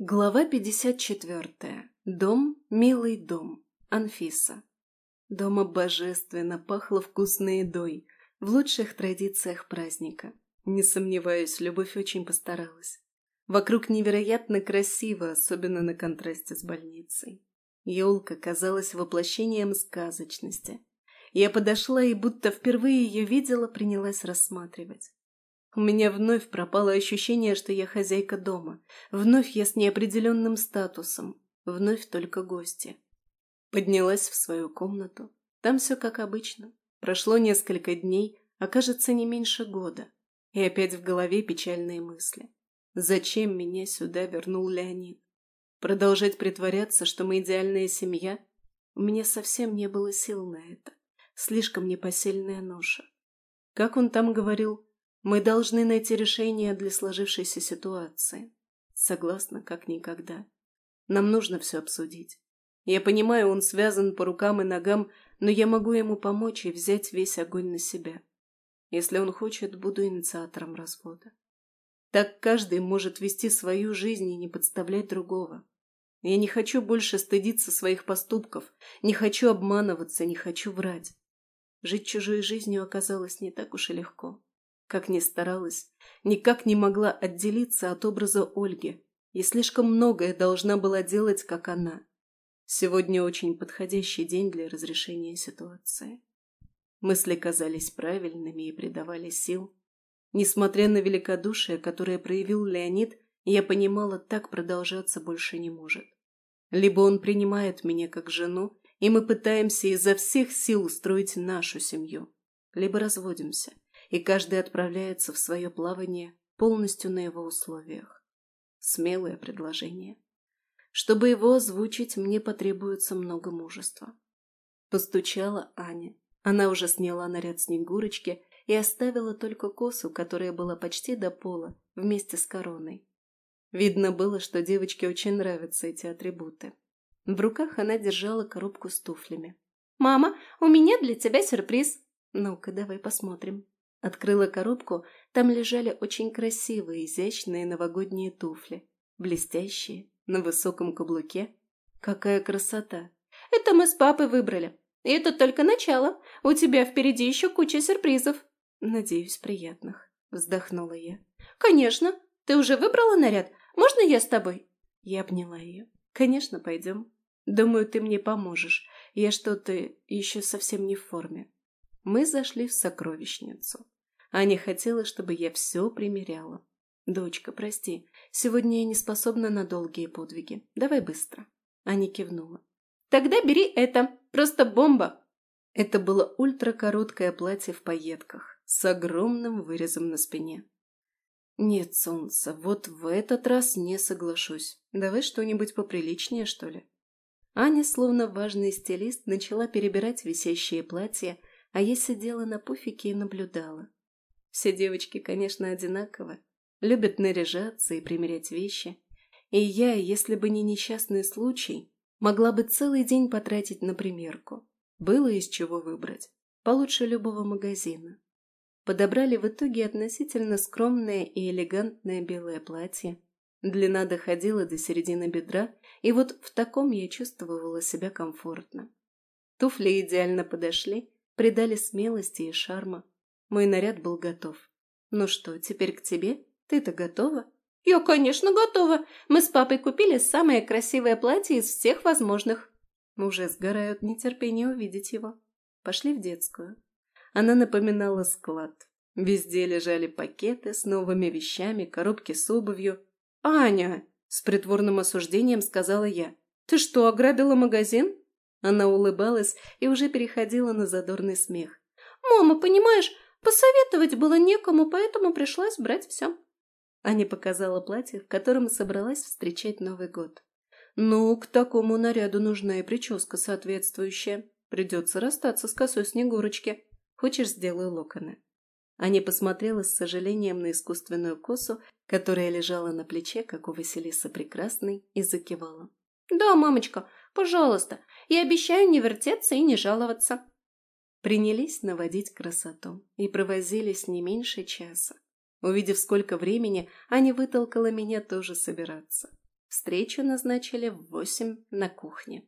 Глава 54. Дом, милый дом. Анфиса. Дома божественно пахло вкусной едой, в лучших традициях праздника. Не сомневаюсь, Любовь очень постаралась. Вокруг невероятно красиво, особенно на контрасте с больницей. Елка казалась воплощением сказочности. Я подошла и, будто впервые ее видела, принялась рассматривать. У меня вновь пропало ощущение, что я хозяйка дома. Вновь я с неопределенным статусом. Вновь только гости. Поднялась в свою комнату. Там все как обычно. Прошло несколько дней, а кажется не меньше года. И опять в голове печальные мысли. Зачем меня сюда вернул Леонид? Продолжать притворяться, что мы идеальная семья? У меня совсем не было сил на это. Слишком непосильная ноша. Как он там говорил, мы должны найти решение для сложившейся ситуации. Согласна, как никогда. Нам нужно все обсудить. Я понимаю, он связан по рукам и ногам, но я могу ему помочь и взять весь огонь на себя. Если он хочет, буду инициатором развода. Так каждый может вести свою жизнь и не подставлять другого. Я не хочу больше стыдиться своих поступков, не хочу обманываться, не хочу врать. Жить чужой жизнью оказалось не так уж и легко. Как ни старалась, никак не могла отделиться от образа Ольги и слишком многое должна была делать, как она. Сегодня очень подходящий день для разрешения ситуации. Мысли казались правильными и придавали сил. Несмотря на великодушие, которое проявил Леонид, я понимала, так продолжаться больше не может. Либо он принимает меня как жену, и мы пытаемся изо всех сил устроить нашу семью, либо разводимся – и каждый отправляется в свое плавание полностью на его условиях. Смелое предложение. Чтобы его озвучить, мне потребуется много мужества. Постучала Аня. Она уже сняла наряд Снегурочки и оставила только косу, которая была почти до пола, вместе с короной. Видно было, что девочке очень нравятся эти атрибуты. В руках она держала коробку с туфлями. «Мама, у меня для тебя сюрприз!» «Ну-ка, давай посмотрим». Открыла коробку, там лежали очень красивые, изящные новогодние туфли. Блестящие, на высоком каблуке. Какая красота! Это мы с папой выбрали. И это только начало. У тебя впереди еще куча сюрпризов. Надеюсь, приятных. Вздохнула я. Конечно. Ты уже выбрала наряд? Можно я с тобой? Я обняла ее. Конечно, пойдем. Думаю, ты мне поможешь. Я что-то еще совсем не в форме. Мы зашли в сокровищницу. Аня хотела, чтобы я все примеряла. «Дочка, прости, сегодня я не способна на долгие подвиги. Давай быстро». Аня кивнула. «Тогда бери это. Просто бомба!» Это было ультракороткое платье в пайетках с огромным вырезом на спине. «Нет, солнце, вот в этот раз не соглашусь. Давай что-нибудь поприличнее, что ли?» Аня, словно важный стилист, начала перебирать висящие платья, а я сидела на пуфике и наблюдала. Все девочки, конечно, одинаковы, любят наряжаться и примерять вещи. И я, если бы не несчастный случай, могла бы целый день потратить на примерку. Было из чего выбрать. Получше любого магазина. Подобрали в итоге относительно скромное и элегантное белое платье. Длина доходила до середины бедра, и вот в таком я чувствовала себя комфортно. Туфли идеально подошли, придали смелости и шарма. Мой наряд был готов. «Ну что, теперь к тебе? Ты-то готова?» «Я, конечно, готова. Мы с папой купили самое красивое платье из всех возможных». Уже сгорают нетерпение увидеть его. Пошли в детскую. Она напоминала склад. Везде лежали пакеты с новыми вещами, коробки с обувью. «Аня!» – с притворным осуждением сказала я. «Ты что, ограбила магазин?» Она улыбалась и уже переходила на задорный смех. «Мама, понимаешь, Посоветовать было некому, поэтому пришлось брать все. Аня показала платье, в котором собралась встречать Новый год. «Ну, к такому наряду нужна и прическа соответствующая. Придется расстаться с косой Снегурочки. Хочешь, сделаю локоны?» Аня посмотрела с сожалением на искусственную косу, которая лежала на плече, как у Василисы Прекрасной, и закивала. «Да, мамочка, пожалуйста, я обещаю не вертеться и не жаловаться». Принялись наводить красоту и провозились не меньше часа. Увидев, сколько времени, Аня вытолкала меня тоже собираться. Встречу назначили в восемь на кухне.